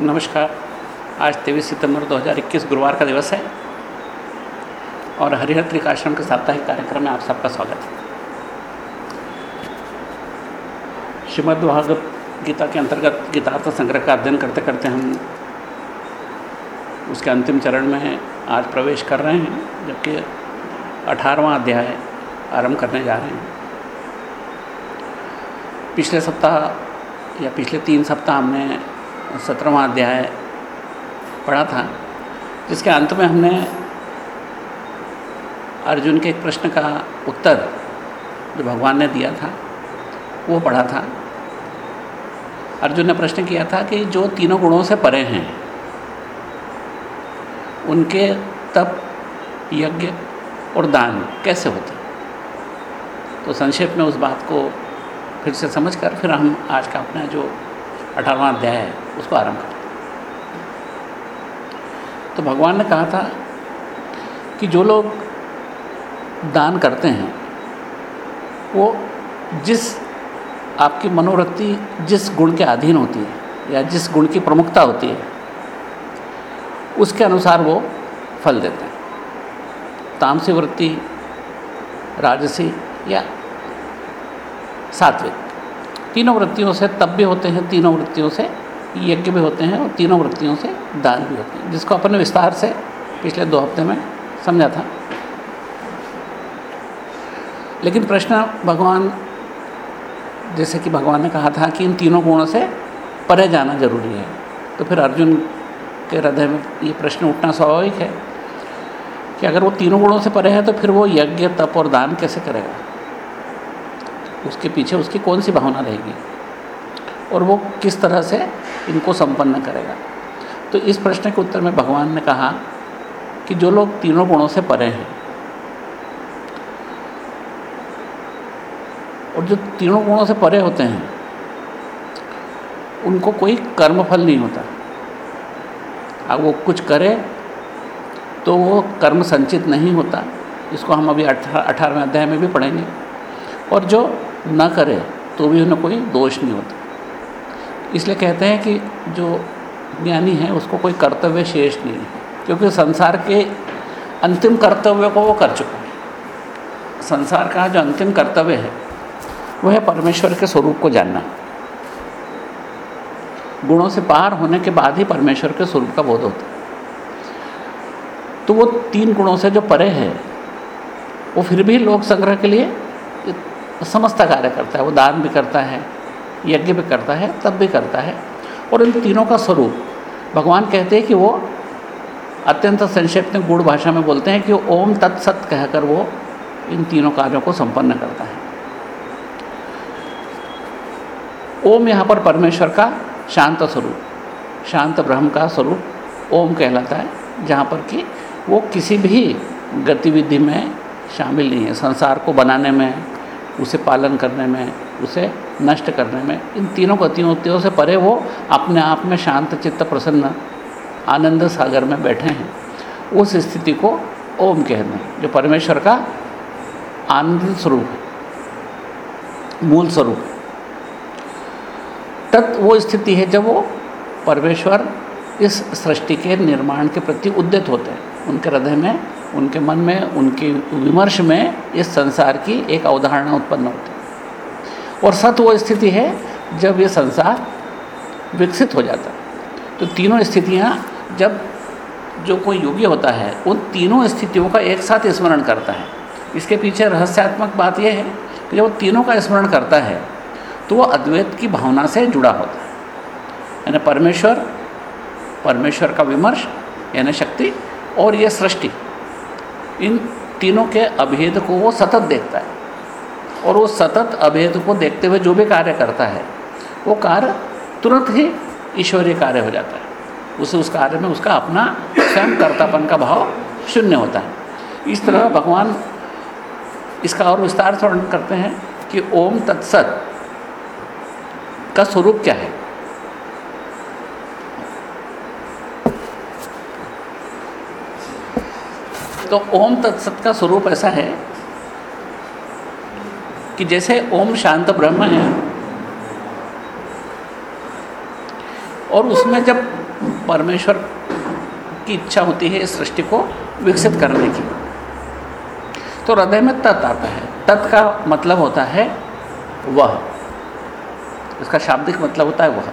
नमस्कार। आज तेईस सितंबर 2021 गुरुवार का दिवस है और हरिहर त्रिकाश्रम के साप्ताहिक कार्यक्रम में आप सबका स्वागत है। श्रीमद् भागवत गीता के अंतर्गत गीतार्थ संग्रह का अध्ययन करते करते हम उसके अंतिम चरण में आज प्रवेश कर रहे हैं, जबकि अठारहवा अध्याय आरंभ करने जा रहे हैं। पिछले सप्ताह या पिछले तीन सप्ताह हमने सत्रहवा अध्याय पढ़ा था, जिसके अंत में हमने अर्जुन के एक प्रश्न का उत्तर जो भगवान ने दिया था, वो पढ़ा था। अर्जुन ने प्रश्न किया था कि जो तीनों गुणों से परे हैं, उनके तप, यज्ञ और दान कैसे होते? तो संक्षेप में उस बात को फिर से समझ कर फिर हम आज का अपना जो अठारहवा अध्याय है, उसको आरंभ करते तो भगवान ने कहा था कि जो लोग दान करते हैं, वो जिस आपकी मनोवृत्ति जिस गुण के अधीन होती है, या जिस गुण की प्रमुखता होती है, उसके अनुसार वो फल देते हैं। तामसी वृत्ति, राजसी या सात्विक। तीनों वृत्तियों से तप भी होते हैं, तीनों वृत्तियों से यज्ञ भी होते हैं और तीनों वृत्तियों से दान भी होते हैं। जिसको अपन विस्तार से पिछले दो हफ़्ते में समझा था। लेकिन प्रश्न भगवान, जैसे कि भगवान ने कहा था कि इन तीनों गुणों से परे जाना ज़रूरी है। तो फिर अर्जुन के हृदय में ये प्रश्न उठना स्वाभाविक है कि अगर वो तीनों गुणों से परे है तो फिर वो यज्ञ, तप और दान कैसे करेगा? उसके पीछे उसकी कौन सी भावना रहेगी? और वो किस तरह से इनको संपन्न करेगा? तो इस प्रश्न के उत्तर में भगवान ने कहा कि जो लोग तीनों गुणों से परे हैं, और जो तीनों गुणों से परे होते हैं, उनको कोई कर्मफल नहीं होता। अब वो कुछ करे तो वो कर्म संचित नहीं होता। इसको हम अभी अठारहवें अध्याय में भी पढ़ेंगे। और जो न करे तो भी उन्हें कोई दोष नहीं होता। इसलिए कहते हैं कि जो ज्ञानी है, उसको कोई कर्तव्य शेष नहीं है, क्योंकि संसार के अंतिम कर्तव्य को वो कर चुका है। संसार का जो अंतिम कर्तव्य है वह है परमेश्वर के स्वरूप को जानना। गुणों से पार होने के बाद ही परमेश्वर के स्वरूप का बोध होता है। तो वो तीन गुणों से जो परे है, वो फिर भी लोक संग्रह के लिए समस्त कार्य करता है, वो दान भी करता है, यज्ञ भी करता है तब भी करता है। और इन तीनों का स्वरूप, भगवान कहते हैं कि वो अत्यंत संक्षेप में गुड़ भाषा में बोलते हैं कि ओम तत्सत कहकर वो इन तीनों कार्यों को संपन्न करता है। ओम यहाँ पर परमेश्वर का शांत स्वरूप, शांत ब्रह्म का स्वरूप ओम कहलाता है, जहाँ पर कि वो किसी भी गतिविधि में शामिल नहीं है, संसार को बनाने में उसे पालन करने में, उसे नष्ट करने में, इन तीनों गतियों से परे वो अपने आप में शांत, चित्त प्रसन्न, आनंद सागर में बैठे हैं। उस स्थिति को ओम कहते हैं, जो परमेश्वर का आनंद स्वरूप है, मूल स्वरूप है। तत् वो स्थिति है जब वो परमेश्वर इस सृष्टि के निर्माण के प्रति उद्यत होते हैं। उनके हृदय में, उनके मन में, उनके विमर्श में इस संसार की एक अवधारणा उत्पन्न होती है। और सत वो स्थिति है, जब ये संसार विकसित हो जाता है। तो तीनों स्थितियाँ, जब जो कोई योगी होता है, उन तीनों स्थितियों का एक साथ स्मरण करता है। इसके पीछे रहस्यात्मक बात यह है कि जब वो तीनों का स्मरण करता है तो वो अद्वैत की भावना से जुड़ा होता है। यानी परमेश्वर परमेश्वर का विमर्श, यानी शक्ति और ये सृष्टि, इन तीनों के अभेद को वो सतत देखता है। और वो सतत अभेद को देखते हुए जो भी कार्य करता है, वो कार्य तुरंत ही ईश्वरीय कार्य हो जाता है। उसे उस कार्य में उसका अपना स्वयं कर्तापन का भाव शून्य होता है। इस तरह भगवान इसका और विस्तार से वर्णन करते हैं कि ओम तत्सत का स्वरूप क्या है? तो ओम तत्सत का स्वरूप ऐसा है कि जैसे ओम शांत ब्रह्म है, और उसमें जब परमेश्वर की इच्छा होती है इस सृष्टि को विकसित करने की तो हृदय में तत् आता है। तत् का मतलब होता है वह। इसका शाब्दिक मतलब होता है वह।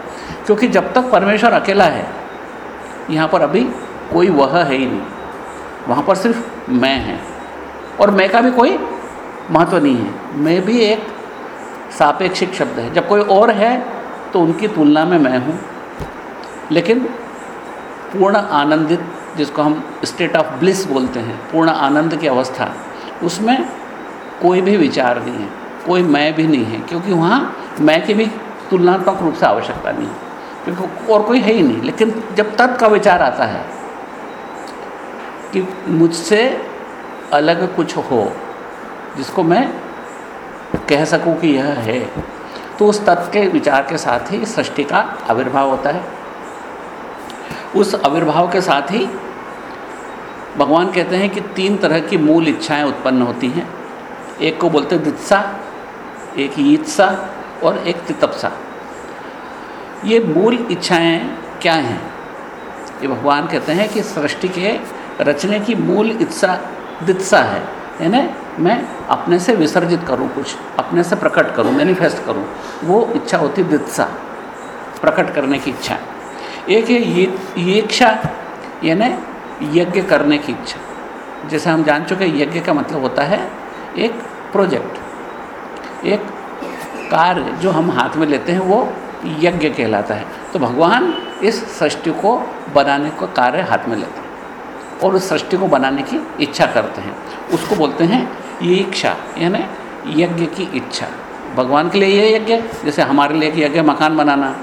क्योंकि जब तक परमेश्वर अकेला है, यहाँ पर अभी कोई वह है ही नहीं। वहाँ पर सिर्फ़ मैं है। और मैं का भी कोई महत्व नहीं है। मैं भी एक सापेक्षिक शब्द है। जब कोई और है तो उनकी तुलना में मैं हूँ। लेकिन पूर्ण आनंदित, जिसको हम स्टेट ऑफ़ ब्लिस बोलते हैं, पूर्ण आनंद की अवस्था, उसमें कोई भी विचार नहीं है। कोई मैं भी नहीं है, क्योंकि वहाँ मैं की भी तुलनात्मक रूप से आवश्यकता नहीं है। क्योंकि और कोई है ही नहीं। लेकिन जब तत् का विचार आता है कि मुझसे अलग कुछ हो, जिसको मैं कह सकूँ कि यह है। तो उस तत्व के विचार के साथ ही सृष्टि का आविर्भाव होता है। उस आविर्भाव के साथ ही भगवान कहते हैं कि तीन तरह की मूल इच्छाएँ उत्पन्न होती हैं। एक को बोलते हैं दित्सा, एक ईत्सा और एक तितपसा। ये मूल इच्छाएँ क्या हैं? ये भगवान कहते हैं कि सृष्टि के रचने की मूल इच्छा दित्सा है। यानी मैं अपने से विसर्जित करूँ कुछ, अपने से प्रकट करूँ मैनिफेस्ट करूँ, वो इच्छा होती दित्सा प्रकट करने की इच्छा। एक है ये इच्छा, यानी यज्ञ करने की इच्छा। जैसे हम जान चुके यज्ञ का मतलब होता है एक प्रोजेक्ट एक कार्य जो हम हाथ में लेते हैं, वो यज्ञ कहलाता है। तो भगवान इस सृष्टि को बनाने का कार्य हाथ में लेते हैं। और उस सृष्टि को बनाने की इच्छा करते हैं। उसको बोलते हैं ये इच्छा यानी यज्ञ की इच्छा। भगवान के लिए ये यज्ञ, जैसे हमारे लिए यज्ञ, मकान बनाना,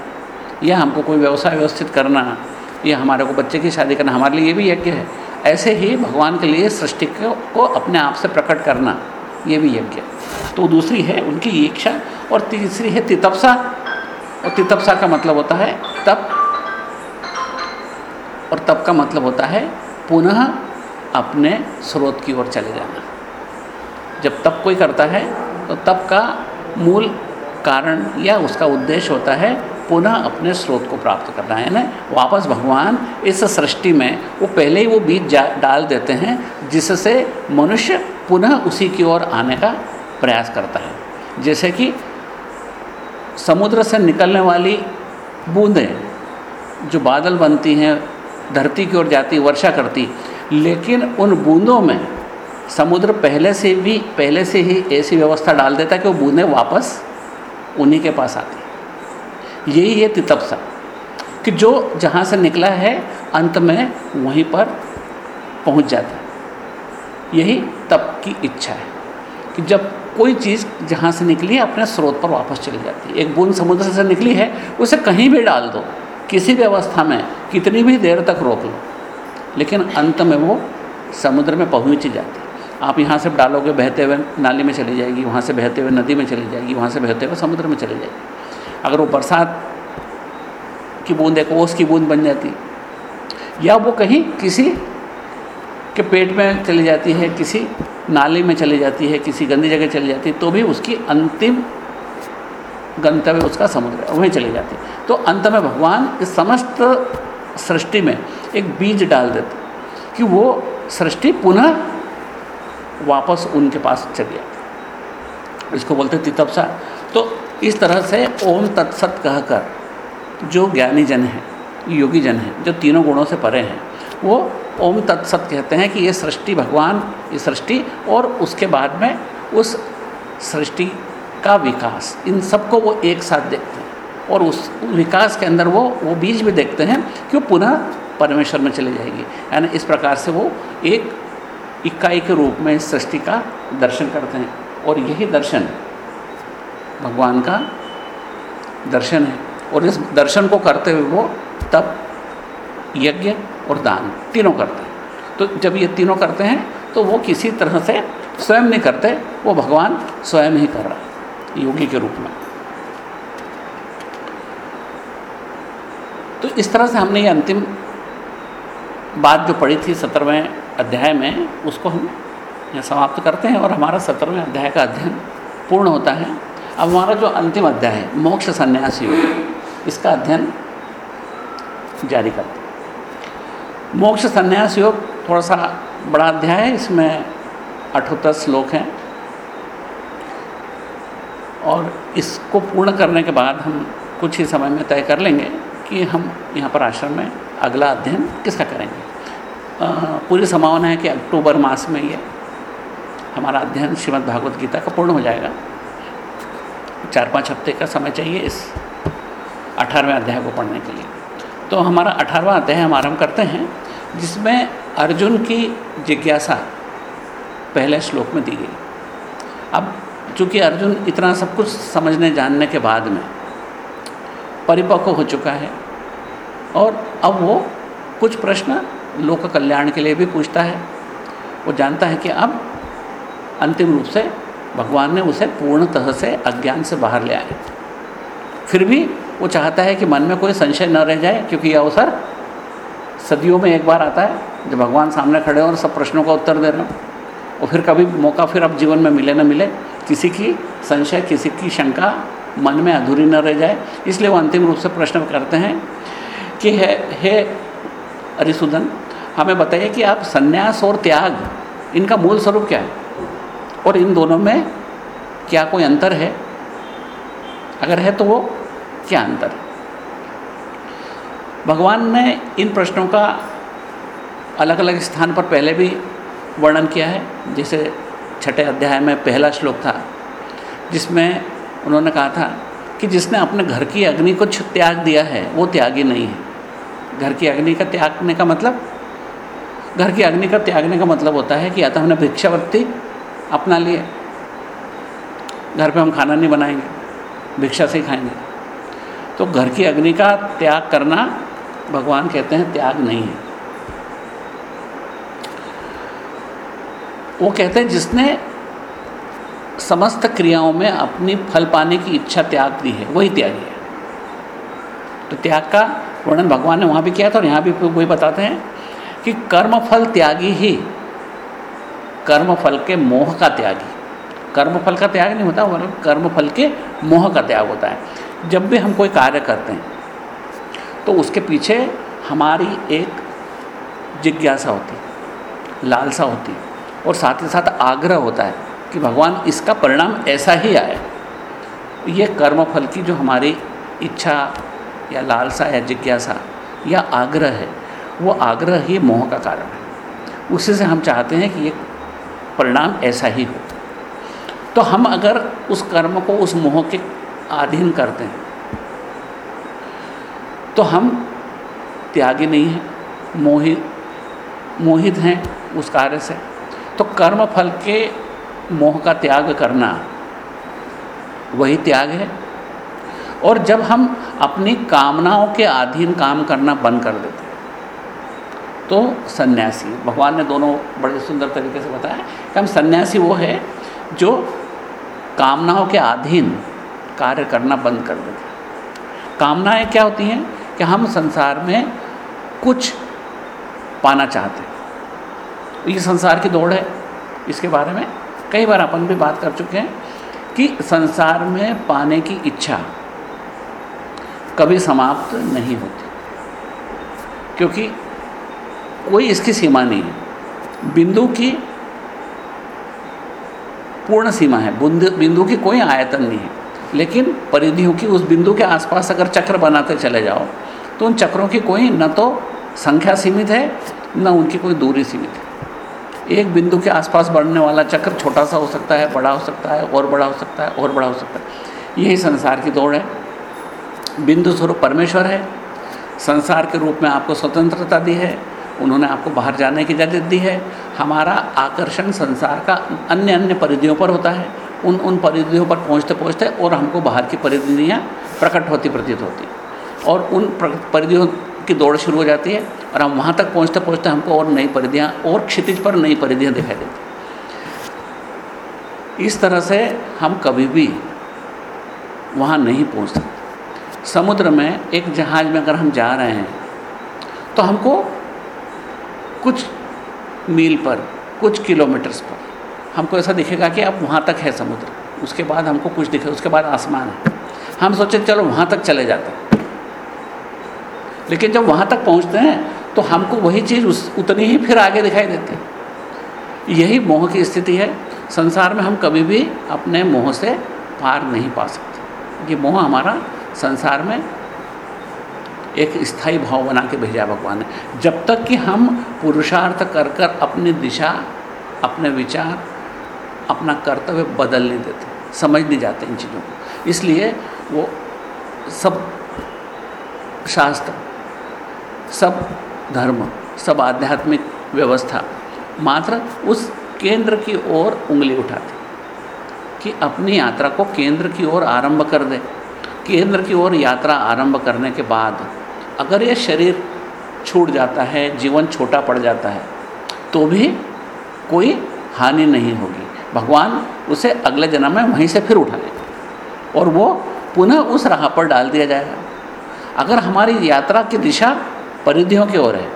या हमको कोई व्यवसाय व्यवस्थित करना, या हमारे को बच्चे की शादी करना, हमारे लिए ये भी यज्ञ है। ऐसे ही भगवान के लिए सृष्टि को अपने आप से प्रकट करना, ये भी यज्ञ तो दूसरी है उनकी इच्छा और तीसरी है तितपसा। और तितपसा का मतलब होता है तप, और तप का मतलब होता है पुनः अपने स्रोत की ओर चले जाना। जब तप कोई करता है तो तप का मूल कारण या उसका उद्देश्य होता है पुनः अपने स्रोत को प्राप्त करना। है ना वापस भगवान इस सृष्टि में, वो पहले ही वो बीज डाल देते हैं, जिससे मनुष्य पुनः उसी की ओर आने का प्रयास करता है। जैसे कि समुद्र से निकलने वाली बूंदें, जो बादल बनती हैं धरती की ओर जाती, वर्षा करती। लेकिन उन बूंदों में समुद्र पहले से भी, पहले से ही ऐसी व्यवस्था डाल देता है कि वो बूंदें वापस उन्हीं के पास आती। यही है तितपसा। कि जो जहाँ से निकला है, अंत में वहीं पर पहुँच जाता है। यही तप की इच्छा है। कि जब कोई चीज़ जहाँ से निकली है अपने स्रोत पर वापस चली जाती। है एक बूंद समुद्र से निकली है, उसे कहीं भी डाल दो। किसी भी अवस्था में कितनी भी देर तक रोक लो। लेकिन अंत में वो समुद्र में पहुँच ही जाती। आप यहाँ से डालोगे बहते हुए नाली में चली जाएगी, वहाँ से बहते हुए नदी में चली जाएगी, वहाँ से बहते हुए समुद्र में चली जाएगी। अगर वो बरसात की बूंद एक ओस की बूंद बन जाती, या वो कहीं किसी के पेट में चली जाती है, किसी नाली में चली जाती है, किसी गंदी जगह चली जाती है तो भी उसकी अंतिम गंतव्य उसका समुद्र है, वहीं चली जाती। है तो अंत में भगवान इस समस्त सृष्टि में एक बीज डाल देते कि वो सृष्टि पुनः वापस उनके पास चली जाती। इसको बोलते तितपसा। तो इस तरह से ओम तत्सत कहकर जो ज्ञानी जन हैं, योगी जन हैं, जो तीनों गुणों से परे हैं, वो ओम तत्सत कहते हैं कि ये सृष्टि भगवान, ये सृष्टि और उसके बाद में उस सृष्टि का विकास। इन सबको वो एक साथ देखते और उस विकास के अंदर वो वो बीज भी देखते हैं कि वो पुनः परमेश्वर में चली जाएगी। यानी इस प्रकार से वो एक इकाई के रूप में इस सृष्टि का दर्शन करते हैं। और यही दर्शन भगवान का दर्शन है। और इस दर्शन को करते हुए वो तब यज्ञ और दान तीनों करते हैं। तो जब ये तीनों करते हैं तो वो किसी तरह से स्वयं नहीं करते, वो भगवान स्वयं ही कर रहा है, योगी के रूप में। तो इस तरह से हमने ये अंतिम बात जो पढ़ी थी सत्रहवें अध्याय में, उसको हम यहाँ समाप्त करते हैं और हमारा सत्रहवें अध्याय का अध्ययन पूर्ण होता है। अब हमारा जो अंतिम अध्याय है, मोक्ष संन्यास योग इसका अध्ययन जारी करते हैं। मोक्ष संन्यास योग थोड़ा सा बड़ा अध्याय है, इसमें अठहत्तर श्लोक हैं। और इसको पूर्ण करने के बाद हम कुछ ही समय में तय कर लेंगे। कि हम यहाँ पर आश्रम में अगला अध्ययन किसका करेंगे? पूरी संभावना है कि अक्टूबर मास में ये हमारा अध्ययन श्रीमद् भागवत गीता का पूर्ण हो जाएगा। चार पाँच हफ़्ते का समय चाहिए इस अठारहवें अध्याय को पढ़ने के लिए। तो हमारा अठारहवा अध्याय हम आरंभ करते हैं, जिसमें अर्जुन की जिज्ञासा पहले श्लोक में दी गई। अब चूँकि अर्जुन इतना सब कुछ समझने जानने के बाद में परिपक्व हो चुका है। और अब वो कुछ प्रश्न लोक कल्याण के लिए भी पूछता है। वो जानता है कि अब अंतिम रूप से भगवान ने उसे पूर्णतः से अज्ञान से बाहर ले आए। फिर भी वो चाहता है कि मन में कोई संशय न रह जाए, क्योंकि यह अवसर सदियों में एक बार आता है, जब भगवान सामने खड़े और सब प्रश्नों का उत्तर दे रहे हो। और फिर कभी मौका फिर अब जीवन में मिले न मिले, किसी की संशय, किसी की शंका मन में अधूरी न रह जाए। इसलिए वो अंतिम रूप से प्रश्न करते हैं कि है, हे अरिसुदन, हमें बताइए कि आप संन्यास और त्याग, इनका मूल स्वरूप क्या है? और इन दोनों में क्या कोई अंतर है? अगर है तो वो क्या अंतर है? भगवान ने इन प्रश्नों का अलग अलग स्थान पर पहले भी वर्णन किया है। जैसे छठे अध्याय में पहला श्लोक था, जिसमें उन्होंने कहा था कि जिसने अपने घर की अग्नि को त्याग दिया है, वो त्यागी नहीं है। घर की अग्नि का त्यागने का मतलब? घर की अग्नि का त्यागने का मतलब होता है कि या तो हमने भिक्षावृत्ति अपना लिए घर पे हम खाना नहीं बनाएँगे, भिक्षा से ही खाएँगे। तो घर की अग्नि का त्याग करना भगवान कहते हैं त्याग नहीं है। वो कहते हैं जिसने समस्त क्रियाओं में अपनी फल पाने की इच्छा त्याग दी है, वही त्यागी है। तो त्याग का वर्णन भगवान ने वहाँ भी किया था और यहाँ भी वही बताते हैं कि कर्म फल त्यागी ही कर्म फल के मोह का त्यागी। कर्म फल का त्याग नहीं होता वरन कर्म फल के मोह का त्याग होता है। जब भी हम कोई कार्य करते हैं तो उसके पीछे हमारी एक जिज्ञासा होती, लालसा होती, और साथ ही साथ आग्रह होता है। कि भगवान इसका परिणाम ऐसा ही आए। ये कर्म फल की जो हमारी इच्छा या लालसा या जिज्ञासा या आग्रह है, वो आग्रह ही मोह का कारण है। उसी से हम चाहते हैं कि ये परिणाम ऐसा ही हो। तो हम अगर उस कर्म को उस मोह के अधीन करते हैं तो हम त्यागी नहीं हैं मोहित मोहित हैं उस कार्य से। तो कर्म फल के मोह का त्याग करना, वही त्याग है। और जब हम अपनी कामनाओं के अधीन काम करना बंद कर देते हैं तो सन्यासी, भगवान ने दोनों बड़े सुंदर तरीके से बताया कि हम सन्यासी वो है जो कामनाओं के अधीन कार्य करना बंद कर देते हैं। कामनाएँ क्या होती हैं कि हम संसार में कुछ पाना चाहते हैं। ये संसार की दौड़ है, इसके बारे में कई बार अपन भी बात कर चुके हैं कि संसार में पाने की इच्छा कभी समाप्त नहीं होती। क्योंकि कोई इसकी सीमा नहीं है। बिंदु की पूर्ण सीमा है। बिंदु की कोई आयतन नहीं है। लेकिन परिधियों की उस बिंदु के आसपास अगर चक्र बनाते चले जाओ तो उन चक्रों की कोई न तो संख्या सीमित है, न उनकी कोई दूरी सीमित है। एक बिंदु के आसपास बढ़ने वाला चक्र छोटा सा हो सकता है, बड़ा हो सकता है, और बड़ा हो सकता है, और बड़ा हो सकता है। यही संसार की दौड़ है। बिंदु स्वरूप परमेश्वर है। संसार के रूप में आपको स्वतंत्रता दी है। उन्होंने आपको बाहर जाने की इजाज़त दी है। हमारा आकर्षण संसार का अन्य अन्य परिधियों पर होता है। उन उन परिधियों पर पहुँचते पहुँचते और हमको बाहर की परिधियाँ प्रकट होती प्रतीत होती। और उन परिधियों की दौड़ शुरू हो जाती है और हम वहाँ तक पहुँचते पहुँचते हमको और नई परिधियाँ, और क्षितिज पर नई परिधियाँ दिखाई देती इस तरह से हम कभी भी वहाँ नहीं पहुँच सकते। समुद्र में एक जहाज़ में अगर हम जा रहे हैं तो हमको कुछ मील पर, कुछ किलोमीटर्स पर, हमको ऐसा दिखेगा कि अब वहाँ तक है समुद्र। उसके बाद हमको कुछ दिखे, उसके बाद आसमान है। हम सोचे, चलो, वहाँ तक चले जाते हैं। लेकिन जब वहाँ तक पहुँचते हैं तो हमको वही चीज़ उस, उतनी ही फिर आगे दिखाई देती है। यही मोह की स्थिति है। संसार में हम कभी भी अपने मोह से पार नहीं पा सकते। ये मोह हमारा संसार में एक स्थायी भाव बना के भेजा भगवान ने। जब तक कि हम पुरुषार्थ कर कर अपनी दिशा, अपने विचार, अपना कर्तव्य बदल नहीं देते, समझ नहीं जाते इन चीज़ों को। इसलिए वो सब शास्त्र सब धर्म, सब आध्यात्मिक व्यवस्था, मात्र उस केंद्र की ओर उंगली उठाती, कि अपनी यात्रा को केंद्र की ओर आरंभ कर दे। केंद्र की ओर यात्रा आरंभ करने के बाद अगर ये शरीर छूट जाता है, जीवन छोटा पड़ जाता है तो भी कोई हानि नहीं होगी। भगवान उसे अगले जन्म में वहीं से फिर उठा लेंगे और वो पुनः उस राह पर डाल दिया जाएगा। अगर हमारी यात्रा की दिशा परिधियों की ओर है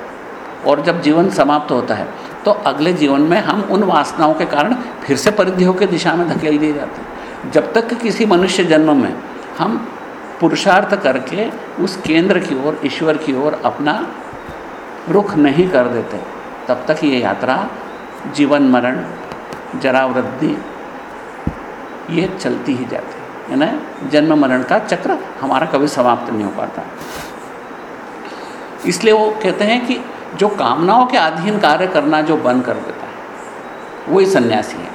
और जब जीवन समाप्त होता है तो अगले जीवन में हम उन वासनाओं के कारण फिर से परिधियों की दिशा में धकेल दिए जाते हैं। जब तक किसी मनुष्य जन्म में हम पुरुषार्थ करके उस केंद्र की ओर, ईश्वर की ओर अपना रुख नहीं कर देते, तब तक ये यात्रा जीवन मरण जरा वृद्धि ये चलती ही जाती है। ना जन्म मरण का चक्र हमारा कभी समाप्त नहीं हो पाता। इसलिए वो कहते हैं कि जो कामनाओं के अधीन कार्य करना जो बंद कर देता है, वही सन्यासी है।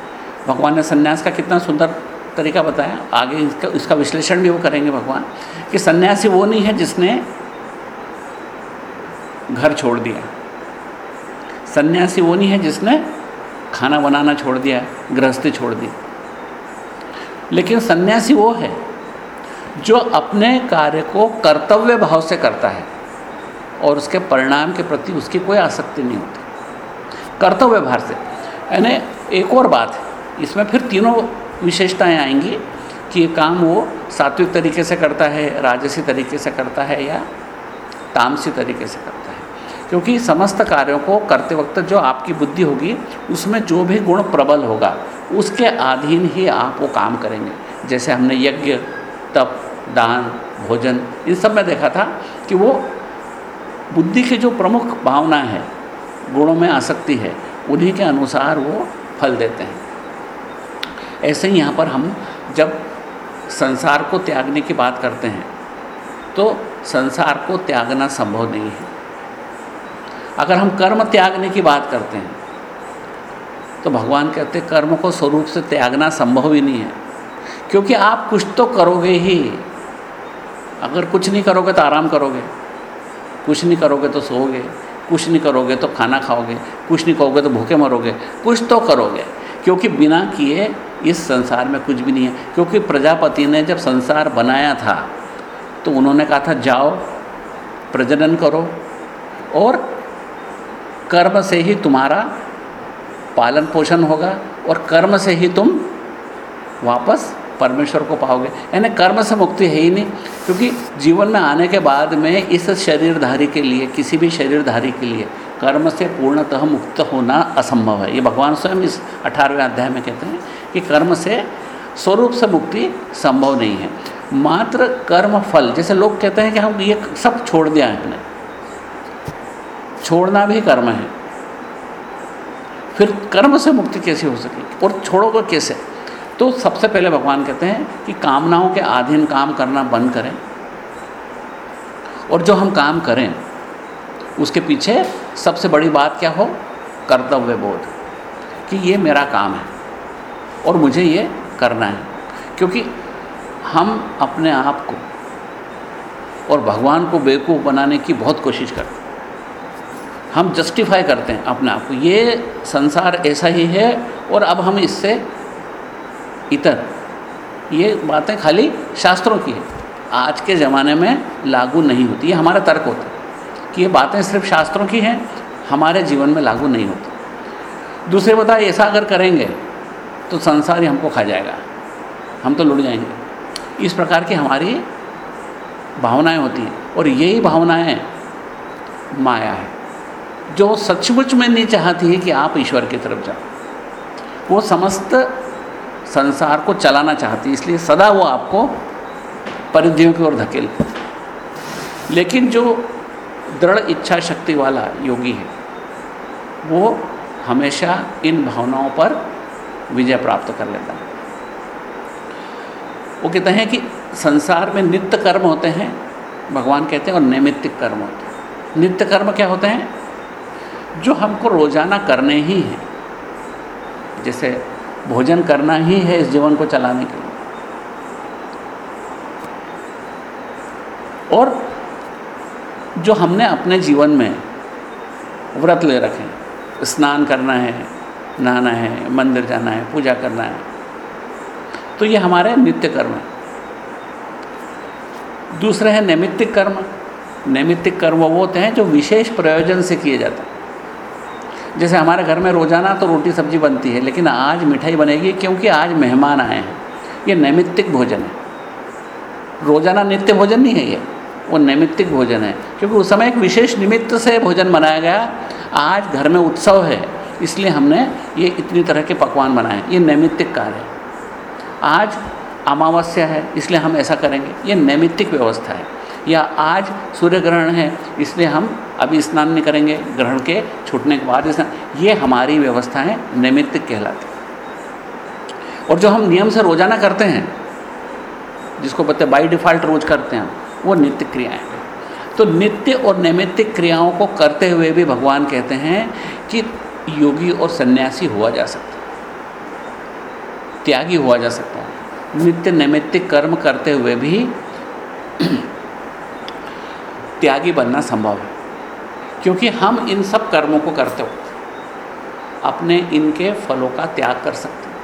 भगवान ने सन्यास का कितना सुंदर तरीका बताया। आगे इसका इसका विश्लेषण भी वो करेंगे भगवान, कि सन्यासी वो नहीं है जिसने घर छोड़ दिया। सन्यासी वो नहीं है जिसने खाना बनाना छोड़ दिया, गृहस्थी छोड़ दी। लेकिन सन्यासी वो है जो अपने कार्य को कर्तव्य भाव से करता है। और उसके परिणाम के प्रति उसकी कोई आसक्ति नहीं होती। कर्तव्य व्यवहार से। यानी एक और बात है, इसमें फिर तीनों विशेषताएँ आएँगी कि ये काम वो सात्विक तरीके से करता है, राजसी तरीके से करता है या तामसी तरीके से करता है। क्योंकि समस्त कार्यों को करते वक्त जो आपकी बुद्धि होगी, उसमें जो भी गुण प्रबल होगा, उसके अधीन ही आप वो काम करेंगे। जैसे हमने यज्ञ, तप, दान, भोजन, इन सब में देखा था कि वो बुद्धि की जो प्रमुख भावना है, गुणों में आसक्ति है, उन्हीं के अनुसार वो फल देते हैं। ऐसे ही यहाँ पर हम जब संसार को त्यागने की बात करते हैं तो संसार को त्यागना संभव नहीं है। अगर हम कर्म त्यागने की बात करते हैं तो भगवान कहते हैं, कर्म को स्वरूप से त्यागना संभव ही नहीं है, क्योंकि आप कुछ तो करोगे ही। अगर कुछ नहीं करोगे तो आराम करोगे। कुछ नहीं करोगे तो सोओगे, कुछ नहीं करोगे तो खाना खाओगे, कुछ नहीं कहोगे तो भूखे मरोगे, कुछ तो करोगे। क्योंकि बिना किए इस संसार में कुछ भी नहीं है। क्योंकि प्रजापति ने जब संसार बनाया था तो उन्होंने कहा था, जाओ, प्रजनन करो और कर्म से ही तुम्हारा पालन पोषण होगा और कर्म से ही तुम वापस परमेश्वर को पाओगे। यानी कर्म से मुक्ति है ही नहीं, क्योंकि जीवन में आने के बाद में इस शरीरधारी के लिए, किसी भी शरीरधारी के लिए कर्म से पूर्णतः मुक्त होना असंभव है। ये भगवान स्वयं इस अठारहवें अध्याय में कहते हैं कि कर्म से स्वरूप से मुक्ति संभव नहीं है। मात्र कर्म फल, जैसे लोग कहते हैं कि हम ये सब छोड़ दिया हमने। छोड़ना भी कर्म है। फिर कर्म से मुक्ति कैसे हो सकेगी? और छोड़ोगे कैसे? तो सबसे पहले भगवान कहते हैं कि कामनाओं के अधीन काम करना बंद करें। और जो हम काम करें, उसके पीछे सबसे बड़ी बात क्या हो? कर्तव्य बोध, कि ये मेरा काम है और मुझे ये करना है। क्योंकि हम अपने आप को और भगवान को बेवकूफ़ बनाने की बहुत कोशिश करते हैं। हम जस्टिफाई करते हैं अपने आप को, ये संसार ऐसा ही है और अब हम इससे इतर। ये बातें खाली शास्त्रों की है। आज के ज़माने में लागू नहीं होती। ये हमारा तर्क होता है कि ये बातें सिर्फ़ शास्त्रों की हैं, हमारे जीवन में लागू नहीं होती। दूसरे बताए, ऐसा अगर करेंगे तो संसार ही हमको खा जाएगा। हम तो लुट जाएँगे। इस प्रकार की हमारी भावनाएँ होती हैं। और यही भावनाएँ माया है। जो सचमुच में नहीं चाहती है कि आप ईश्वर की तरफ़ जाओ। वो समस्त संसार को चलाना चाहती इसलिए सदा वो आपको परिधियों की ओर धकेल लेकिन जो दृढ़ इच्छा शक्ति वाला योगी है, वो हमेशा इन भावनाओं पर विजय प्राप्त कर लेता है। वो कहते हैं कि संसार में नित्य कर्म होते हैं, भगवान कहते हैं, और नैमित्तिक कर्म होते हैं। नित्य कर्म क्या होते हैं? जो हमको रोज़ाना करने ही हैं। जैसे भोजन करना ही है इस जीवन को चलाने के लिए। और जो हमने अपने जीवन में व्रत ले रखे हैं, स्नान करना है, नहाना है, मंदिर जाना है, पूजा करना है तो ये हमारे नित्य कर्म है। दूसरे हैं नैमित्तिक कर्म। नैमित्तिक कर्म वो होते हैं जो विशेष प्रयोजन से किए जाते हैं। जैसे हमारे घर में रोज़ाना तो रोटी सब्ज़ी बनती है, लेकिन आज मिठाई बनेगी क्योंकि आज मेहमान आए हैं। ये नैमित्तिक भोजन है। रोज़ाना नित्य भोजन नहीं है ये, वो नैमित्तिक भोजन है। क्योंकि उस समय एक विशेष निमित्त से भोजन बनाया गया। आज घर में उत्सव है, इसलिए हमने ये इतनी तरह के पकवान बनाए। ये नैमित्तिक कार्य है। आज अमावस्या है, इसलिए हम ऐसा करेंगे। ये नैमित्तिक व्यवस्था है। या आज सूर्य ग्रहण है, इसलिए हम अभी स्नान नहीं करेंगे, ग्रहण के छूटने के बाद स्नान। ये हमारी व्यवस्थाएँ नैमित्तिक कहलाती और जो हम नियम से रोज़ाना करते हैं, जिसको बोलते हैं बाई डिफ़ॉल्ट रोज करते हैं वो नित्य क्रियाएँ तो नित्य और नैमित्तिक क्रियाओं को करते हुए भी भगवान कहते हैं कि योगी और सन्यासी हुआ जा सकता है, त्यागी हुआ जा सकता है। नित्य नैमित्तिक कर्म करते हुए भी त्यागी बनना संभव है। क्योंकि हम इन सब कर्मों को करते हो। अपने इनके फलों का त्याग कर सकते हैं।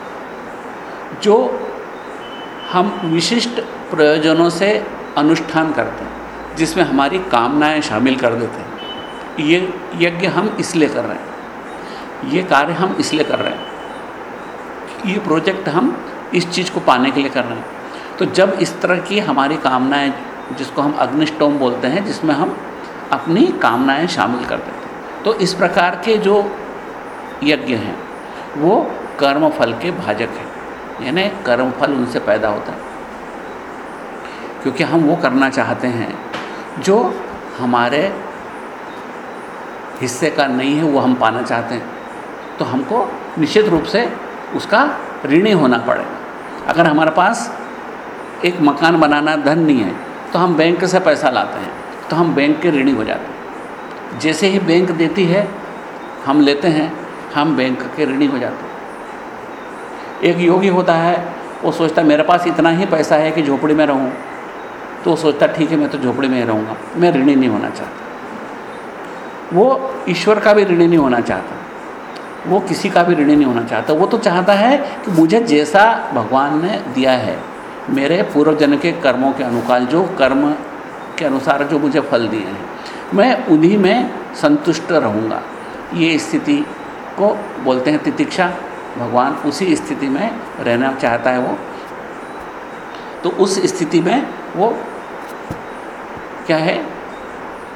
जो हम विशिष्ट प्रयोजनों से अनुष्ठान करते हैं, जिसमें हमारी कामनाएँ शामिल कर देते हैं, ये यज्ञ हम इसलिए कर रहे हैं। ये कार्य हम इसलिए कर रहे हैं। ये प्रोजेक्ट हम इस चीज़ को पाने के लिए कर रहे हैं। तो जब इस तरह की हमारी कामनाएँ, जिसको हम अग्निष्टोम बोलते हैं, जिसमें हम अपनी कामनाएँ शामिल कर देते हैं। तो इस प्रकार के जो यज्ञ हैं, वो कर्म फल के भाजक हैं। यानी कर्म फल उनसे पैदा होता है। क्योंकि हम वो करना चाहते हैं, जो हमारे हिस्से का नहीं है, वो हम पाना चाहते हैं। तो हमको निश्चित रूप से उसका ऋणी होना पड़ेगा। अगर हमारे पास एक मकान बनाना धन नहीं है तो हम बैंक से पैसा लाते हैं। तो हम बैंक के ऋणी हो जाते हैं। जैसे ही बैंक देती है, हम लेते हैं, हम बैंक के ऋणी हो जाते हैं। एक योगी होता है, वो सोचता मेरे पास इतना ही पैसा है कि झोपड़ी में रहूँ। तो वो सोचता ठीक है, मैं तो झोपड़ी में ही रहूँगा, मैं ऋणी नहीं होना चाहता। वो ईश्वर का भी ऋणी नहीं होना चाहता। वो किसी का भी ऋणी नहीं होना चाहता। वो तो चाहता है कि मुझे जैसा भगवान ने दिया है, मेरे पूर्व जन्म के कर्मों के अनुकाल, जो कर्म के अनुसार जो मुझे फल दिए हैं, मैं उन्हीं में संतुष्ट रहूँगा। ये स्थिति को बोलते हैं तितिक्षा। भगवान उसी स्थिति में रहना चाहता है वो। तो उस स्थिति में वो क्या है?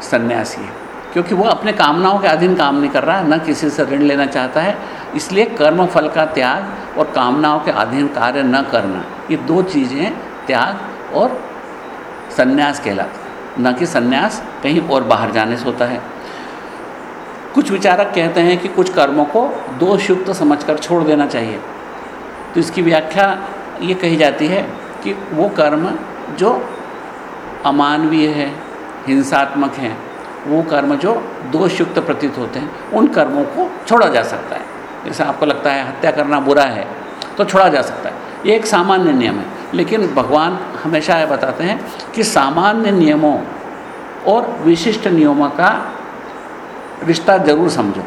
सन्यासी है। क्योंकि वो अपने कामनाओं के अधीन काम नहीं कर रहा है न किसी से ऋण लेना चाहता है। इसलिए कर्म फल का त्याग और कामनाओं के अधीन कार्य न करना, ये दो चीज़ें त्याग और सन्यास कहलाते न कि सन्यास कहीं और बाहर जाने से होता है। कुछ विचारक कहते हैं कि कुछ कर्मों को दोषयुक्त समझकर छोड़ देना चाहिए। तो इसकी व्याख्या ये कही जाती है कि वो कर्म जो अमानवीय है, हिंसात्मक हैं, वो कर्म जो दोषयुक्त प्रतीत होते हैं, उन कर्मों को छोड़ा जा सकता है। जैसे आपको लगता है हत्या करना बुरा है तो छोड़ा जा सकता है। ये एक सामान्य नियम है। लेकिन भगवान हमेशा ये बताते हैं कि सामान्य नियमों और विशिष्ट नियमों का रिश्ता ज़रूर समझो।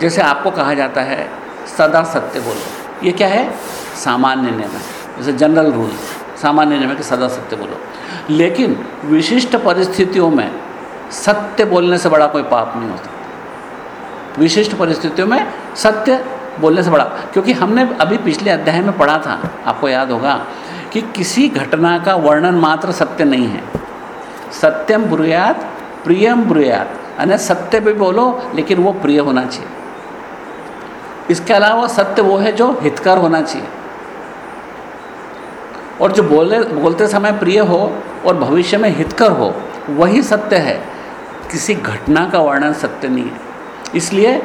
जैसे आपको कहा जाता है, सदा सत्य बोलो। ये क्या है? सामान्य नियम है। जैसे जनरल रूल, सामान्य नियम है कि सदा सत्य बोलो। लेकिन विशिष्ट परिस्थितियों में सत्य बोलने से बड़ा कोई पाप नहीं होता। विशिष्ट परिस्थितियों में सत्य बोलने से बड़ा। क्योंकि हमने अभी पिछले अध्याय में पढ़ा था, आपको याद होगा, कि किसी घटना का वर्णन मात्र सत्य नहीं है। सत्यम ब्रुयात, प्रियम ब्रुयात। यानी सत्य भी बोलो, लेकिन वो प्रिय होना चाहिए। इसके अलावा सत्य वो है जो हितकर होना चाहिए। और जो बोले, बोलते समय प्रिय हो और भविष्य में हितकर हो, वही सत्य है। किसी घटना का वर्णन सत्य नहीं है। इसलिए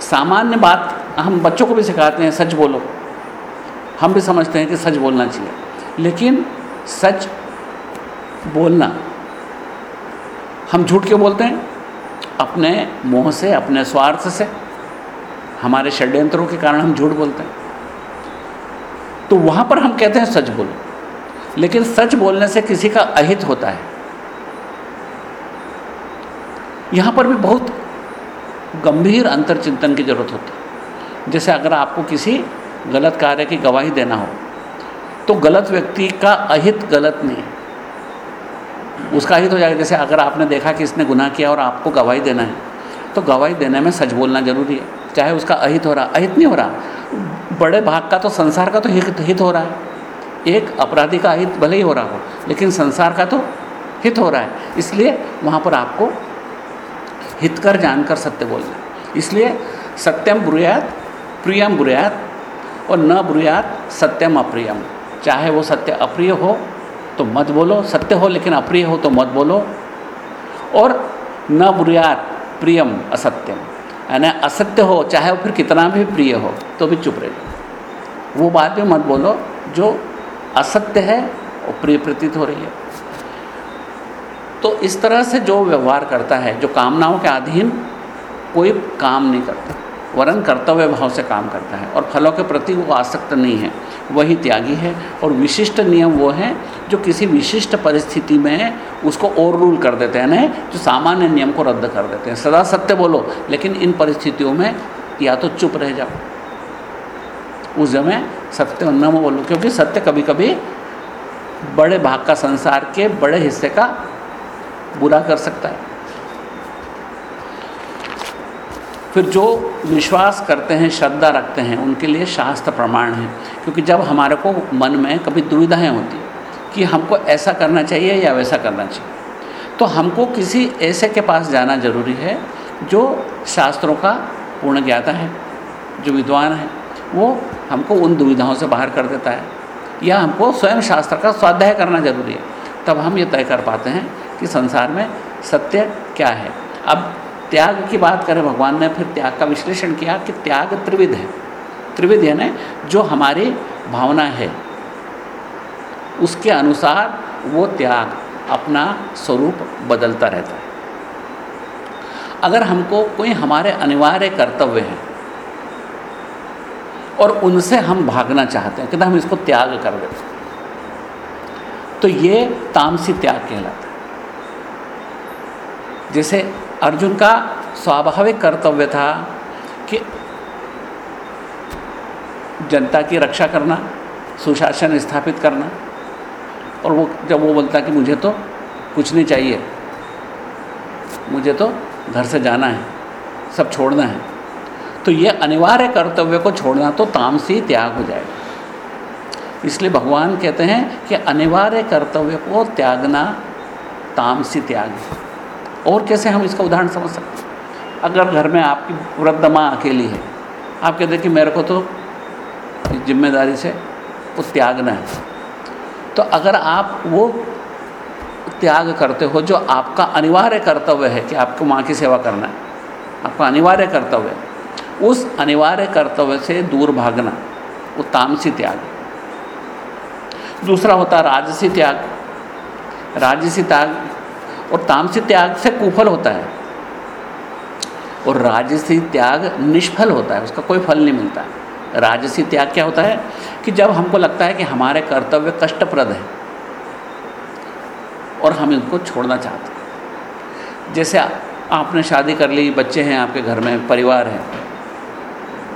सामान्य बात, हम बच्चों को भी सिखाते हैं, सच बोलो। हम भी समझते हैं कि सच बोलना चाहिए। लेकिन सच बोलना, हम झूठ क्यों बोलते हैं? अपने मोह से, अपने स्वार्थ से। हमारे षड्यंत्रों के कारण हम झूठ बोलते हैं। तो वहाँ पर हम कहते हैं सच बोलो। लेकिन सच बोलने से किसी का अहित होता है। यहाँ पर भी बहुत गंभीर अंतर चिंतन की ज़रूरत होती है। जैसे अगर आपको किसी गलत कार्य की गवाही देना हो तो गलत व्यक्ति का अहित गलत नहीं है। उसका हित हो जाएगा। जैसे अगर आपने देखा कि इसने गुनाह किया और आपको गवाही देना है तो गवाही देने में सच बोलना ज़रूरी है। चाहे उसका अहित हो रहा, अहित नहीं हो रहा। बड़े भाग का तो संसार का तो हित हित हो रहा है। एक अपराधी का हित भले ही हो रहा हो, लेकिन संसार का तो हित हो रहा है। इसलिए वहाँ पर आपको हितकर जानकर सत्य बोलना। इसलिए सत्यम ब्रुयात, प्रियम ब्रुयात और न ब्रुयात सत्यम अप्रियम। चाहे वो सत्य अप्रिय हो तो मत बोलो, सत्य हो लेकिन अप्रिय हो तो मत बोलो। और न ब्रुयात, प्रियम, असत्यम। यानी असत्य हो, चाहे वो फिर कितना भी प्रिय हो तो भी चुप रहे वो बात भी मत बोलो, जो असत्य है और प्रिय प्रतीत हो रही है। तो इस तरह से जो व्यवहार करता है, जो कामनाओं के अधीन कोई काम नहीं करता, वरन कर्तव्य भाव से काम करता है और फलों के प्रति वो आसक्त नहीं है, वही त्यागी है और विशिष्ट नियम वो हैं जो किसी विशिष्ट परिस्थिति में उसको ओवर रूल कर देते हैं ना जो सामान्य नियम को रद्द कर देते हैं। सदा सत्य बोलो, लेकिन इन परिस्थितियों में या तो चुप रह जाओ। उस समय सत्य न बोलो, क्योंकि सत्य कभी कभी बड़े भाग का संसार के बड़े हिस्से का बुरा कर सकता है। फिर जो विश्वास करते हैं, श्रद्धा रखते हैं, उनके लिए शास्त्र प्रमाण है। क्योंकि जब हमारे को मन में कभी दुविधाएँ होती कि हमको ऐसा करना चाहिए या वैसा करना चाहिए तो हमको किसी ऐसे के पास जाना ज़रूरी है जो शास्त्रों का पूर्ण ज्ञाता है, जो विद्वान है। वो हमको उन दुविधाओं से बाहर कर देता है। या हमको स्वयं शास्त्र का स्वाध्याय करना ज़रूरी है। तब हम ये तय कर पाते हैं कि संसार में सत्य क्या है? अब त्याग की बात करें, भगवान ने फिर त्याग का विश्लेषण किया कि त्याग त्रिविध है। त्रिविध है ना जो हमारी भावना है, उसके अनुसार वो त्याग अपना स्वरूप बदलता रहता है। अगर हमको कोई हमारे अनिवार्य कर्तव्य हैं और उनसे हम भागना चाहते हैं, कि हम इसको त्याग कर देते तो ये तामसी त्याग कहलाता है। जैसे अर्जुन का स्वाभाविक कर्तव्य था कि जनता की रक्षा करना, सुशासन स्थापित करना। और वो जब वो बोलता कि मुझे तो कुछ नहीं चाहिए, मुझे तो घर से जाना है, सब छोड़ना है। तो ये अनिवार्य कर्तव्य को छोड़ना तो तामसी त्याग हो जाएगा। इसलिए भगवान कहते हैं कि अनिवार्य कर्तव्य को त्यागना तामसी त्याग है। और कैसे हम इसका उदाहरण समझ सकते हैं अगर घर में आपकी वृद्ध माँ अकेली है, आप कहते कि मेरे को तो ज़िम्मेदारी से वो त्यागना है। तो अगर आप वो त्याग करते हो जो आपका अनिवार्य कर्तव्य है कि आपको माँ की सेवा करना है, आपका अनिवार्य कर्तव्य है, उस अनिवार्य कर्तव्य से दूर भागना, वो तामसी त्याग दूसरा होता राजसी त्याग। राजसी त्याग और तामसी त्याग से कुफल होता है। और राजसी त्याग निष्फल होता है, उसका कोई फल नहीं मिलता। है राजसी त्याग क्या होता है? कि जब हमको लगता है कि हमारे कर्तव्य कष्टप्रद है और हम इनको छोड़ना चाहते हैं। जैसे आपने शादी कर ली, बच्चे हैं आपके घर में, परिवार है।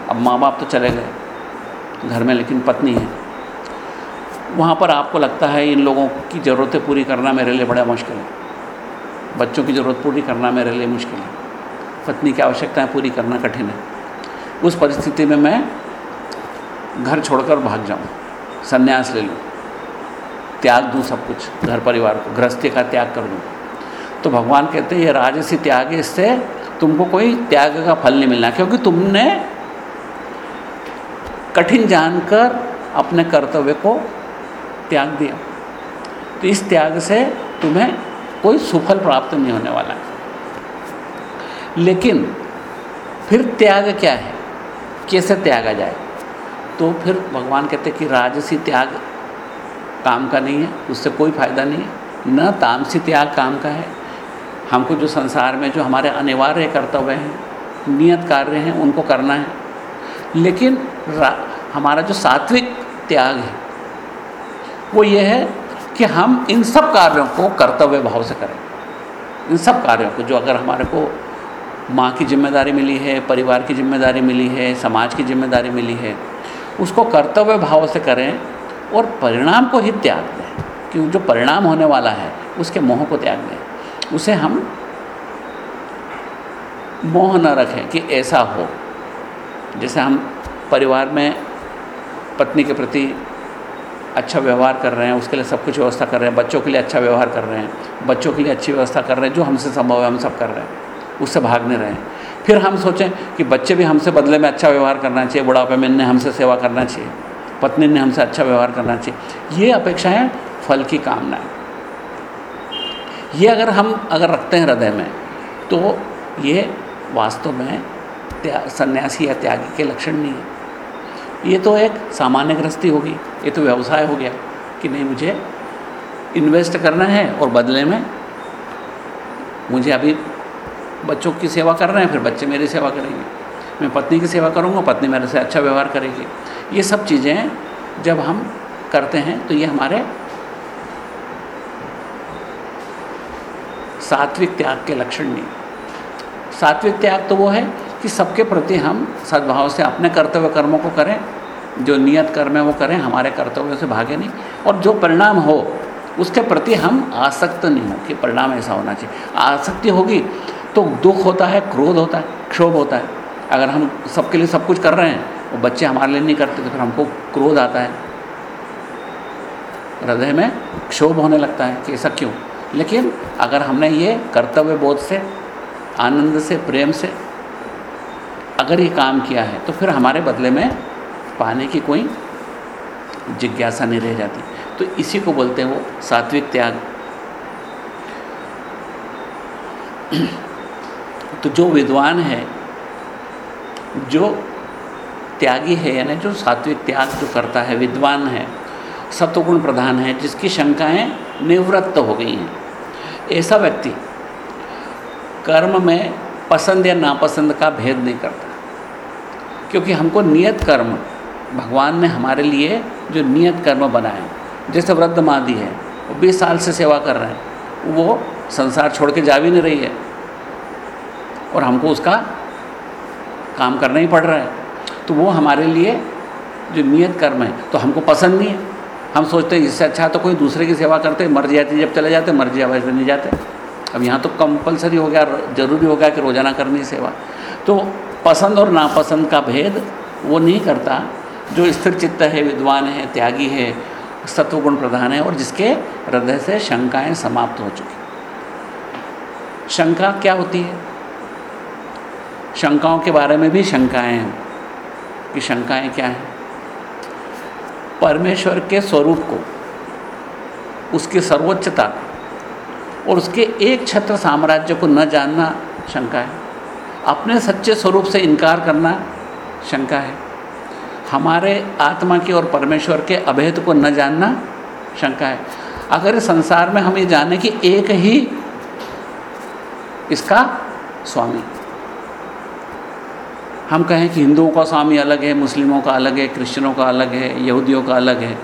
अब माँ बाप तो चले गए, घर में लेकिन पत्नी है। वहाँ पर आपको लगता है इन लोगों की ज़रूरतें पूरी करना मेरे लिए बड़ा मुश्किल है। बच्चों की ज़रूरत पूरी करना मेरे लिए मुश्किल है। पत्नी की आवश्यकताएँ पूरी करना कठिन है। उस परिस्थिति में मैं घर छोड़कर भाग जाऊँ, संन्यास ले लूँ, त्याग दूँ सब कुछ, घर परिवार को, गृहस्थी का त्याग कर दूँ। तो भगवान कहते हैं, ये राजसी त्याग है, इससे तुमको कोई त्याग का फल नहीं मिलना, क्योंकि तुमने कठिन जानकर अपने कर्तव्य को त्याग दिया। तो इस त्याग से तुम्हें कोई सुफल प्राप्त नहीं होने वाला है। लेकिन फिर त्याग क्या है? कैसे त्यागा जाए? तो फिर भगवान कहते कि राजसी त्याग काम का नहीं है, उससे कोई फ़ायदा नहीं है। न तामसी त्याग काम का है। हमको जो संसार में जो हमारे अनिवार्य कर्तव्य हैं, नियत कार्य हैं, उनको करना है। लेकिन हमारा जो सात्विक त्याग है, वो ये है कि हम इन सब कार्यों को कर्तव्य भाव से करें। इन सब कार्यों को जो अगर हमारे को माँ की ज़िम्मेदारी मिली है, परिवार की ज़िम्मेदारी मिली है, समाज की ज़िम्मेदारी मिली है, उसको कर्तव्य भाव से करें और परिणाम को ही त्याग दें। कि जो परिणाम होने वाला है, उसके मोह को त्याग दें। उसे हम मोह न रखें कि ऐसा हो। जैसे हम परिवार में पत्नी के प्रति अच्छा व्यवहार कर रहे हैं, उसके लिए सब कुछ व्यवस्था कर रहे हैं, बच्चों के लिए अच्छा व्यवहार कर रहे हैं, बच्चों के लिए अच्छी व्यवस्था कर रहे हैं, जो हमसे संभव है हम सब कर रहे हैं, उससे भाग नहीं रहे हैं। फिर हम सोचें कि बच्चे भी हमसे बदले में अच्छा व्यवहार करना चाहिए, बुढ़ापे में इनने हमसे सेवा करना चाहिए, पत्नी ने हमसे अच्छा व्यवहार करना चाहिए, ये अपेक्षाएँ फल की कामनाएँ ये अगर हम अगर रखते हैं हृदय में तो ये वास्तव में सन्यासी या त्यागी के लक्षण नहीं है। ये तो एक सामान्य गृहस्थी होगी, ये तो व्यवसाय हो गया कि नहीं, मुझे इन्वेस्ट करना है और बदले में मुझे अभी बच्चों की सेवा कर रहे हैं, फिर बच्चे मेरी सेवा करेंगे। मैं पत्नी की सेवा करूँगा, पत्नी मेरे से अच्छा व्यवहार करेगी। ये सब चीज़ें जब हम करते हैं तो ये हमारे सात्विक त्याग के लक्षण नहीं। सात्विक त्याग तो वो है कि सबके प्रति हम सद्भाव से अपने कर्तव्य कर्मों को करें, जो नियत कर्म है वो करें, हमारे कर्तव्यों से भागे नहीं। और जो परिणाम हो, उसके प्रति हम आसक्त नहीं हो कि परिणाम ऐसा होना चाहिए। आसक्ति होगी तो दुख होता है, क्रोध होता है, क्षोभ होता है। अगर हम सबके लिए सब कुछ कर रहे हैं, वो बच्चे हमारे लिए नहीं करते तो फिर हमको क्रोध आता है। हृदय में क्षोभ होने लगता है कि ऐसा क्यों? लेकिन अगर हमने ये कर्तव्य बोध से, आनंद से, प्रेम से अगर ये काम किया है तो फिर हमारे बदले में पाने की कोई जिज्ञासा नहीं रह जाती। तो इसी को बोलते हैं वो सात्विक त्याग। तो जो विद्वान है, जो त्यागी है, यानी जो सात्विक त्याग जो करता है, विद्वान है, सत्वगुण प्रधान है, जिसकी शंकाएँ निवृत्त हो गई हैं, ऐसा व्यक्ति कर्म में पसंद या नापसंद का भेद नहीं करता। क्योंकि हमको नियत कर्म भगवान ने हमारे लिए जो नियत कर्म बनाए, जैसे वृद्ध मादी है, वो बीस साल से सेवा कर रहे हैं, वो संसार छोड़ के जा भी नहीं रही है। और हमको उसका काम करना ही पड़ रहा है। तो वो हमारे लिए जो नियत कर्म है तो हमको पसंद नहीं है। हम सोचते हैं, इससे अच्छा तो कोई दूसरे की सेवा करते मर जाती जब चले जाते, मर्ज़ी आवाज़ नहीं जाते। अब यहाँ तो कंपलसरी हो गया, ज़रूरी हो गया कि रोज़ाना करनी सेवा। तो पसंद और नापसंद का भेद वो नहीं करता। जो स्थिर चित्त है, विद्वान है, त्यागी है, सत्वगुण प्रधान है और जिसके हृदय से शंकाएँ समाप्त हो चुकी। शंका क्या होती है? शंकाओं के बारे में भी शंकाएँ हैं कि शंकाएँ क्या हैं। परमेश्वर के स्वरूप को, उसकी सर्वोच्चता और उसके एक छत्र साम्राज्य को न जानना शंका है। अपने सच्चे स्वरूप से इनकार करना शंका है। हमारे आत्मा की और परमेश्वर के अभेद को न जानना शंका है। अगर संसार में हम ये जाने कि एक ही इसका स्वामी। हम कहें कि हिंदुओं का स्वामी अलग है, मुस्लिमों का अलग है क्रिश्चनों का अलग है, यहूदियों का अलग है।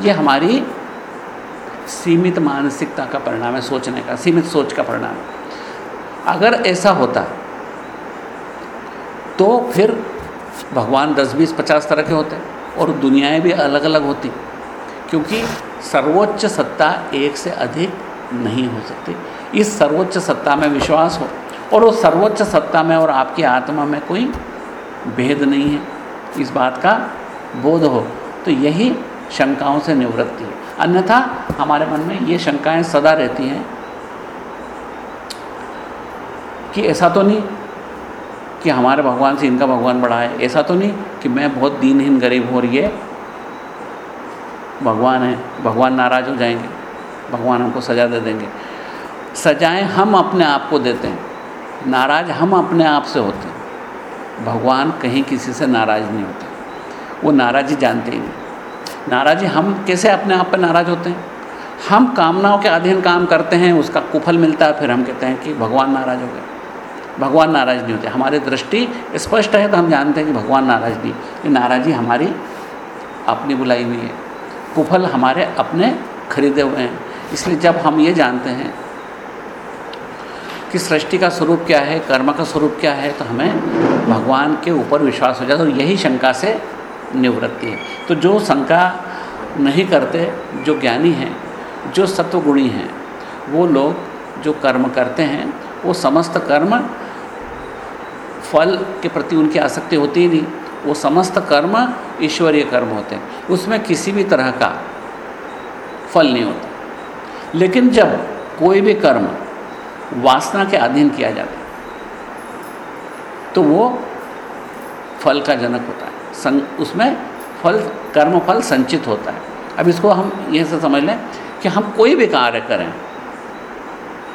ये हमारी सीमित मानसिकता का परिणाम है, सोचने का, सीमित सोच का परिणाम अगर ऐसा होता तो फिर भगवान दस बीस पचास तरह के होते और दुनियाएँ भी अलग अलग होती। क्योंकि सर्वोच्च सत्ता एक से अधिक नहीं हो सकती। इस सर्वोच्च सत्ता में विश्वास हो और उस सर्वोच्च सत्ता में और आपकी आत्मा में कोई भेद नहीं है। इस बात का बोध हो। तो यही शंकाओं से निवृत्ति है। अन्यथा हमारे मन में ये शंकाएँ सदा रहती हैं कि ऐसा तो नहीं कि हमारे भगवान से इनका भगवान बड़ा है। ऐसा तो नहीं कि मैं बहुत दीनहीन गरीब हूँ और ये भगवान है, भगवान नाराज़ हो जाएँगे, भगवान हमको सजा दे देंगे। सजाएँ हम अपने आप को देते हैं, नाराज़ हम अपने आप से होते हैं। भगवान कहीं किसी से नाराज़ नहीं होते, वो नाराज़ी जानते ही नहीं। नाराज़ी हम कैसे अपने आप पर नाराज़ होते हैं? हम कामनाओं के अधीन काम करते हैं, उसका कुफल मिलता है, फिर हम कहते हैं कि भगवान नाराज़ हो गए। भगवान नाराज़ नहीं होते। हमारी दृष्टि स्पष्ट है तो हम जानते हैं कि भगवान नाराज़ नहीं। ये नाराज़ी हमारी अपनी बुलाई हुई है। कुफल हमारे अपने खरीदे हुए हैं। इसलिए जब हम ये जानते हैं कि सृष्टि का स्वरूप क्या है, कर्म का स्वरूप क्या है तो हमें भगवान के ऊपर विश्वास हो जाता है और यही शंका से निवृत्ति है। तो जो शंका नहीं करते, जो ज्ञानी हैं, जो सत्वगुणी हैं, वो लोग जो कर्म करते हैं, वो समस्त कर्म फल के प्रति उनकी आसक्ति होती ही नहीं। वो समस्त कर्म ईश्वरीय कर्म होते हैं। उसमें किसी भी तरह का फल नहीं होता। लेकिन जब कोई भी कर्म वासना के अधीन किया जाता है तो वो फल का जनक होता है। सं, उसमें फल कर्म फल संचित होता है। अब इसको हम ये से समझ लें कि हम कोई भी कार्य करें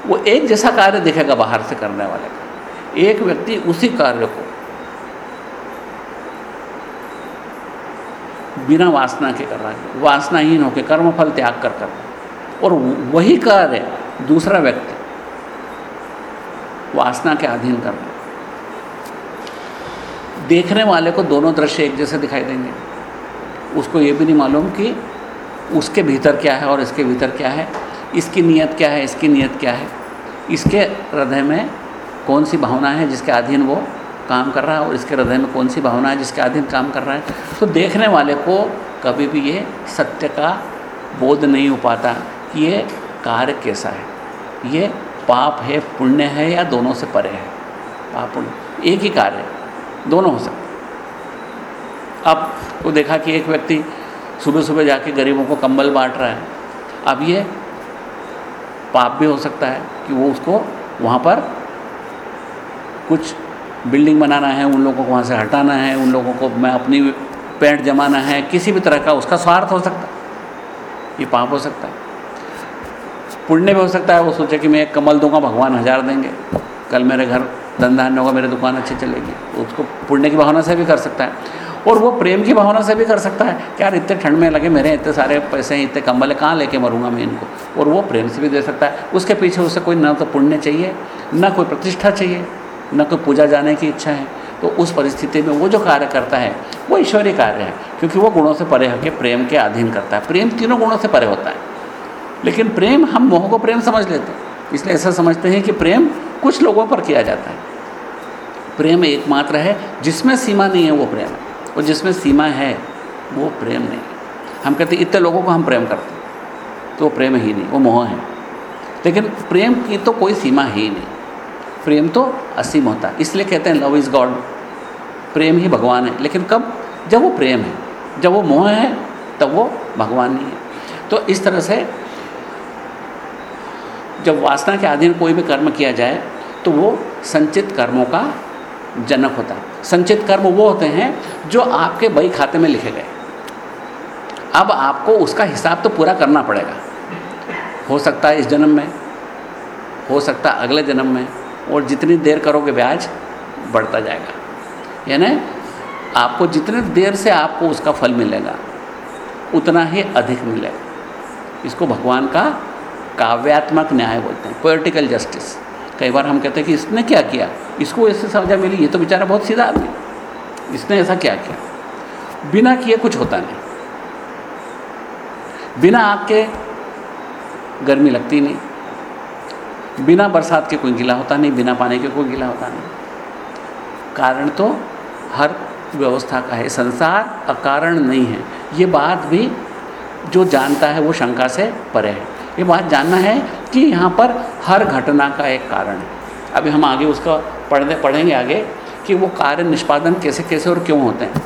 वो एक जैसा कार्य दिखेगा बाहर से करने वाले का। एक व्यक्ति उसी कार्य को बिना वासना के कर रहा है। वासनाहीन होकर कर्मफल त्याग कर कर। और वही कार्य दूसरा व्यक्ति वासना के अधीन कर रहा देखने वाले को दोनों दृश्य एक जैसे दिखाई देंगे। उसको ये भी नहीं मालूम कि उसके भीतर क्या है और इसके भीतर क्या है, इसकी नीयत क्या है, इसकी नीयत क्या है। इसके हृदय में कौन सी भावना है जिसके अधीन वो काम कर रहा है और इसके हृदय में कौन सी भावना है जिसके अधीन काम कर रहा है? तो देखने वाले को कभी भी ये सत्य का बोध नहीं हो पाता कि ये कार्य कैसा है। ये पाप है, पुण्य है या दोनों से परे है? पाप, पुण्य। एक ही कार्य दोनों हो सकते अब वो देखा कि एक व्यक्ति सुबह सुबह जाके गरीबों को कंबल बांट रहा है। अब ये पाप भी हो सकता है कि वो उसको वहाँ पर कुछ बिल्डिंग बनाना है, उन लोगों को वहाँ से हटाना है, उन लोगों को मैं अपनी पैंट जमाना है, किसी भी तरह का उसका स्वार्थ हो सकता है। ये पाप हो सकता है। पुण्य भी हो सकता है, वो सोचे कि मैं एक कमल दूँगा, भगवान हज़ार देंगे। कल मेरे घर धंधा होगा, मेरी दुकान अच्छी चलेगी। उसको पुण्य की भावना से भी कर सकता है। और वो प्रेम की भावना से भी कर सकता है कि यार इतने ठंड में लगे मेरे इतने सारे पैसे हैं इतने कम्बल है कहाँ लेके मरूँगा मैं इनको? और वो प्रेम से भी दे सकता है। उसके पीछे उसे कोई ना तो पुण्य चाहिए, ना कोई प्रतिष्ठा चाहिए। न कोई पूजा जाने की इच्छा है तो उस परिस्थिति में वो जो कार्य करता है, वो ईश्वरीय कार्य है, क्योंकि वो गुणों से परे होकर प्रेम के अधीन करता है। प्रेम तीनों गुणों से परे होता है। लेकिन प्रेम हम मोह को प्रेम समझ लेते हैं। इसलिए ऐसा समझते हैं कि प्रेम कुछ लोगों पर किया जाता है। प्रेम एकमात्र है, जिसमें सीमा नहीं है, वो प्रेम है। और जिसमें सीमा है, वो प्रेम नहीं हम कहते इतने लोगों को हम प्रेम करते तो वो प्रेम ही नहीं, वो मोह है। लेकिन प्रेम की तो कोई सीमा ही नहीं। प्रेम तो असीम होता है। इसलिए कहते हैं, लव इज़ गॉड। प्रेम ही भगवान है। लेकिन कब? जब वो प्रेम है, जब वो मोह है, तब वो भगवान नहीं है। तो इस तरह से जब वासना के अधीन कोई भी कर्म किया जाए तो वो संचित कर्मों का जनक होता है। संचित कर्म वो होते हैं, जो आपके बही खाते में लिखे गए। अब आपको उसका हिसाब तो पूरा करना पड़ेगा। हो सकता है इस जन्म में, हो सकता है अगले जन्म में और जितनी देर करोगे ब्याज, बढ़ता जाएगा। यानी आपको जितने देर से आपको उसका फल मिलेगा, उतना ही अधिक मिलेगा इसको भगवान का काव्यात्मक न्याय बोलते हैं पोलिटिकल जस्टिस कई बार हम कहते हैं कि इसने क्या किया? इसको ऐसे सजा मिली, ये तो बेचारा बहुत सीधा आदमी। इसने ऐसा क्या किया? बिना किए कुछ होता नहीं। बिना आग के गर्मी लगती नहीं। बिना बरसात के कोई गीला होता नहीं, बिना पानी के कोई गीला होता नहीं। कारण तो हर व्यवस्था का है, संसार अकारण नहीं है। ये बात भी जो जानता है वो शंका से परे है। ये बात जानना है कि यहाँ पर हर घटना का एक कारण है। अभी हम आगे उसका पढ़ने, पढ़ेंगे आगे कि वो कार्य निष्पादन कैसे कैसे और क्यों होते हैं।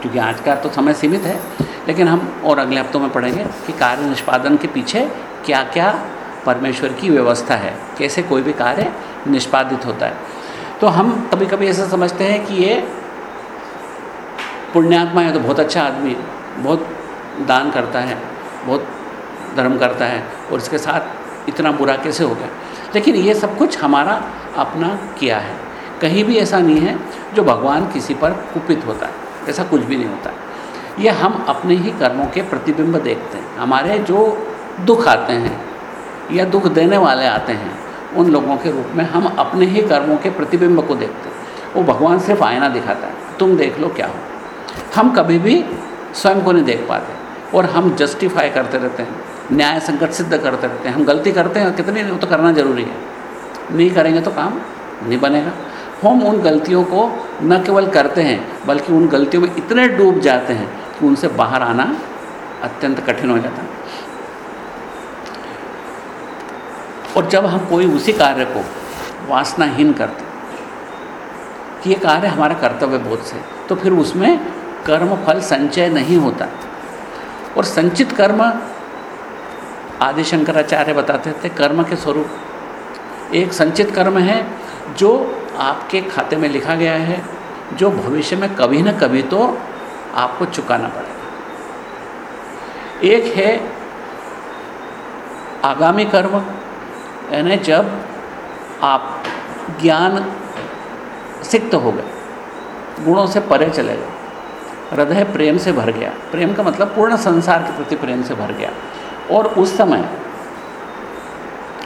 क्योंकि आज का तो समय सीमित है, लेकिन हम और अगले हफ्तों में पढ़ेंगे कि कार्य निष्पादन के पीछे क्या क्या परमेश्वर की व्यवस्था है। कैसे कोई भी कार्य निष्पादित होता है। तो हम कभी कभी ऐसा समझते हैं कि ये पुण्यात्मा है तो बहुत अच्छा आदमी है बहुत दान करता है, बहुत धर्म करता है और इसके साथ इतना बुरा कैसे हो गया। लेकिन ये सब कुछ हमारा अपना किया है। कहीं भी ऐसा नहीं है जो भगवान किसी पर कुपित होता है। ऐसा कुछ भी नहीं होता। ये हम अपने ही कर्मों के प्रतिबिंब देखते हैं। हमारे जो दुख आते हैं या दुख देने वाले आते हैं, उन लोगों के रूप में हम अपने ही कर्मों के प्रतिबिंब को देखते हैं। वो भगवान सिर्फ़ आयना दिखाता है, तुम देख लो क्या हो। हम कभी भी स्वयं को नहीं देख पाते और हम जस्टिफाई करते रहते हैं, न्याय संकट सिद्ध करते रहते हैं, हम गलती करते हैं, कितनी वो तो करना ज़रूरी है। नहीं करेंगे तो काम नहीं बनेगा। हम उन गलतियों को न केवल करते हैं, बल्कि उन गलतियों में इतने डूब जाते हैं कि उनसे बाहर आना अत्यंत कठिन हो जाता है। और जब हम कोई उसी कार्य को वासनाहीन करते कि ये कार्य हमारा कर्तव्य बोध से तो फिर उसमें कर्म फल संचय नहीं होता। और संचित कर्म, आदि शंकराचार्य बताते थे, कर्म के स्वरूप। एक संचित कर्म है, जो आपके खाते में लिखा गया है, जो भविष्य में कभी न कभी तो आपको चुकाना पड़ेगा। एक है आगामी कर्म यानी जब आप ज्ञान सिक्त हो गए, गुणों से परे चले गए, हृदय प्रेम से भर गया, प्रेम का मतलब पूर्ण संसार के प्रति प्रेम से भर गया, और उस समय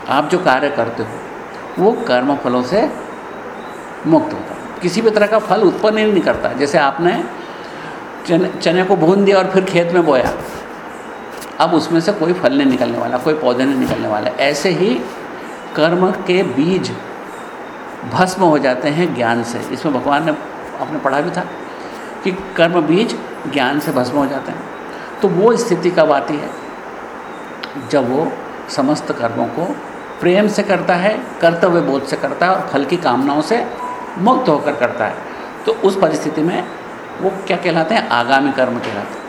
आप जो कार्य करते हो, वो कर्म फलों से मुक्त होता है। किसी भी तरह का फल उत्पन्न ही नहीं करता। जैसे आपने चने चने को भून दिया और फिर खेत में बोया, अब उसमें से कोई फल नहीं निकलने वाला, कोई पौधे नहीं निकलने वाला। ऐसे ही कर्म के बीज भस्म हो जाते हैं ज्ञान से। इसमें भगवान ने आपने पढ़ा भी था कि कर्म बीज ज्ञान से भस्म हो जाते हैं। तो वो स्थिति कब आती है? जब वो समस्त कर्मों को प्रेम से करता है, कर्तव्य बोध से करता है और फल की कामनाओं से मुक्त होकर करता है। तो उस परिस्थिति में वो क्या कहलाते हैं? आगामी कर्म कहलाते हैं।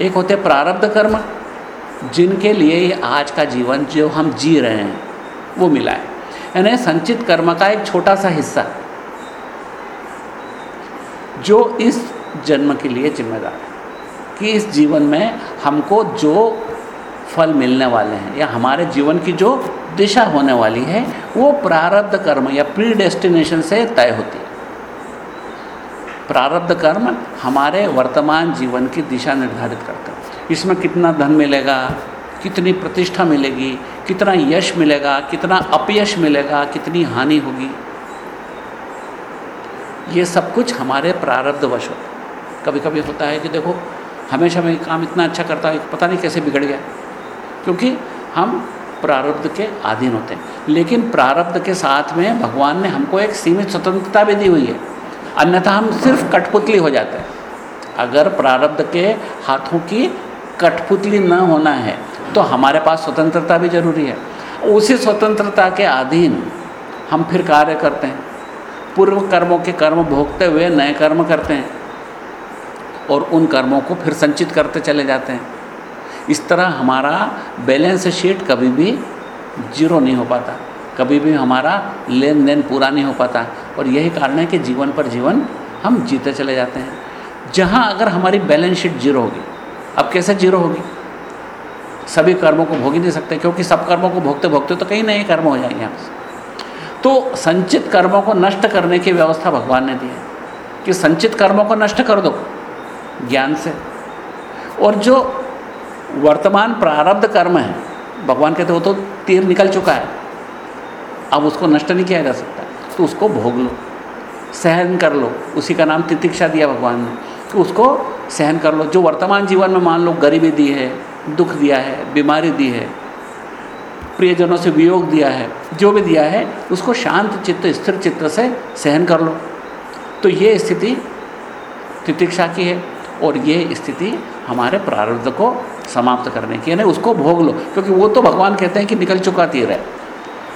एक होते हैं प्रारब्ध कर्म, जिनके लिए ये आज का जीवन जो हम जी रहे हैं। वो मिला है। यानी संचित कर्म का एक छोटा सा हिस्सा। जो इस जन्म के लिए जिम्मेदार है, कि इस जीवन में हमको जो फल मिलने वाले हैं, या हमारे जीवन की जो दिशा होने वाली है, वो प्रारब्ध कर्म या प्री डेस्टिनेशन से तय होती है। प्रारब्ध कर्म हमारे वर्तमान जीवन की दिशा निर्धारित करते हैं। इसमें कितना धन मिलेगा? कितनी प्रतिष्ठा मिलेगी, कितना यश मिलेगा, कितना अपयश मिलेगा, कितनी हानि होगी। ये सब कुछ हमारे प्रारब्ध वश होता है। कभी कभी होता है कि देखो, हमेशा मैं काम इतना अच्छा करता है, पता नहीं कैसे बिगड़ गया। क्योंकि हम प्रारब्ध के अधीन होते हैं। लेकिन प्रारब्ध के साथ में भगवान ने हमको एक सीमित स्वतंत्रता भी दी हुई है। अन्यथा हम सिर्फ़ कठपुतली हो जाते हैं। अगर प्रारब्ध के हाथों की कठपुतली न होना है तो हमारे पास स्वतंत्रता भी ज़रूरी है। उसी स्वतंत्रता के अधीन हम फिर कार्य करते हैं। पूर्व कर्मों के कर्म भोगते हुए नए कर्म करते हैं और उन कर्मों को फिर संचित करते चले जाते हैं। इस तरह हमारा बैलेंस शीट कभी भी ज़ीरो नहीं हो पाता। कभी भी हमारा लेन देन पूरा नहीं हो पाता और यही कारण है कि जीवन पर जीवन हम जीते चले जाते हैं। जहाँ अगर हमारी बैलेंस शीट ज़ीरो होगी, अब कैसे ज़ीरो होगी? सभी कर्मों को भोग ही नहीं सकते, क्योंकि सब कर्मों को भोगते भोगते तो कहीं नए कर्म हो जाएँगे आपसे तो संचित कर्मों को नष्ट करने की व्यवस्था भगवान ने दी है कि संचित कर्मों को नष्ट कर दो ज्ञान से। और जो वर्तमान प्रारब्ध कर्म है, भगवान कहते हो तो तीर निकल चुका है, अब उसको नष्ट नहीं किया जा सकता तो उसको भोग लो, सहन कर लो। उसी का नाम तितिक्षा दिया भगवान ने, कि उसको सहन कर लो। जो वर्तमान जीवन में मान लो गरीबी दी है दुख दिया है, बीमारी दी है, प्रियजनों से वियोग दिया है, जो भी दिया है, उसको शांत चित्त, स्थिर चित्त से सहन कर लो। तो ये स्थिति तितिक्षा की है और ये स्थिति हमारे प्रारब्ध को समाप्त करने की यानी उसको भोग लो, क्योंकि वो तो भगवान कहते हैं कि निकल चुका तीर है।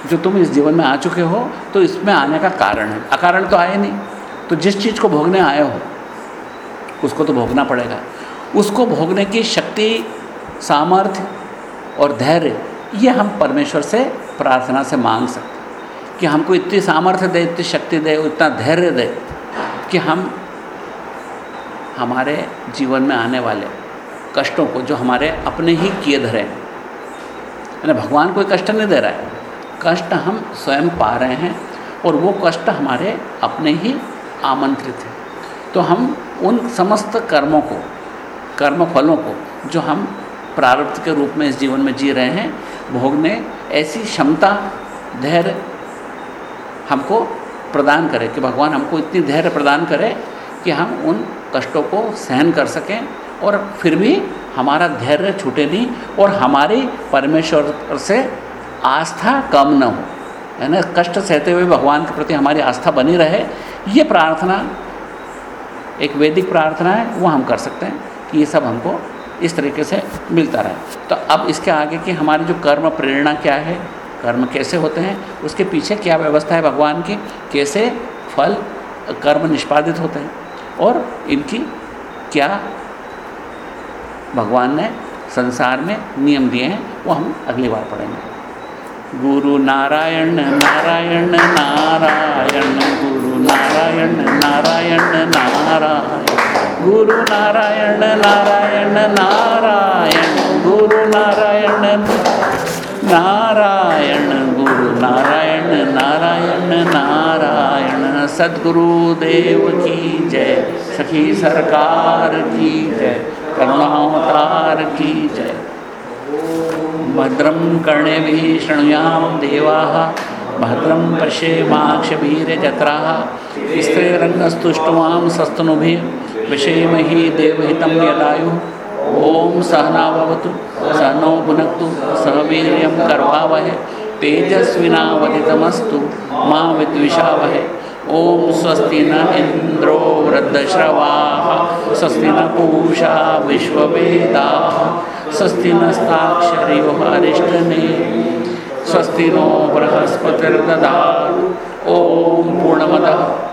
जो तुम इस जीवन में आ चुके हो तो इसमें आने का कारण है। अकारण तो आए नहीं। तो जिस चीज़ को भोगने आए हो, उसको तो भोगना पड़ेगा। उसको भोगने की शक्ति सामर्थ्य और धैर्य, ये हम परमेश्वर से प्रार्थना से मांग सकते कि हमको इतनी सामर्थ्य दे, इतनी शक्ति दे इतना धैर्य दे कि हम हमारे जीवन में आने वाले कष्टों को जो हमारे अपने ही किए धरे हैं, यानी भगवान कोई कष्ट नहीं दे रहा है। कष्ट हम स्वयं पा रहे हैं और वो कष्ट हमारे अपने ही आमंत्रित हैं। तो हम उन समस्त कर्मों को कर्म फलों को जो हम प्रारब्ध के रूप में इस जीवन में जी रहे हैं। भोगने ऐसी क्षमता, धैर्य हमको प्रदान करे कि भगवान हमको इतनी धैर्य प्रदान करे कि हम उन कष्टों को सहन कर सकें और फिर भी हमारा धैर्य छूटे नहीं और हमारी परमेश्वर से आस्था कम न हो। है ना? कष्ट सहते हुए भगवान के प्रति हमारी आस्था बनी रहे। ये प्रार्थना, एक वैदिक प्रार्थना है, वो हम कर सकते हैं कि ये सब हमको इस तरीके से मिलता रहे। तो अब इसके आगे की हमारी जो कर्म प्रेरणा क्या है, कर्म कैसे होते हैं, उसके पीछे क्या व्यवस्था है भगवान की, कैसे फल, कर्म निष्पादित होते हैं और इनकी क्या भगवान ने संसार में नियम दिए हैं, वो हम अगली बार पढ़ेंगे। गुरु नारायण नारायण नारायण, गुरु नारायण नारायण नारायण। गुरु नारायण नारायण नारायण गुरु नारायण नारायण गुरु नारायण नारायण नारायण सदगुरु देव की जय सखी सरकार की जय करुणावतार की जय भद्रं कर्णेभिः शृणुयाम देवाः भद्रं पश्येमाक्षभिर्जत्राः स्त्रीरङ्गस्तुष्टुवां सस्तनुभिः विषेमहि देवहितं यदायुः। ॐ सहनावतु, सहनो भुनक्तु सह वीर्यं करवावहे तेजस्विनावधितमस्तु, माँ विद्विषावहे। ओम स्वस्ति न इंद्रो वृद्धश्रवाः, स्वस्ति न पूषा विश्ववेदाः, स्वस्ति नस्ताक्षर्यो अरिष्टने, स्वस्ति नो बृहस्पतिर्दधा ॐ पूर्णमदः।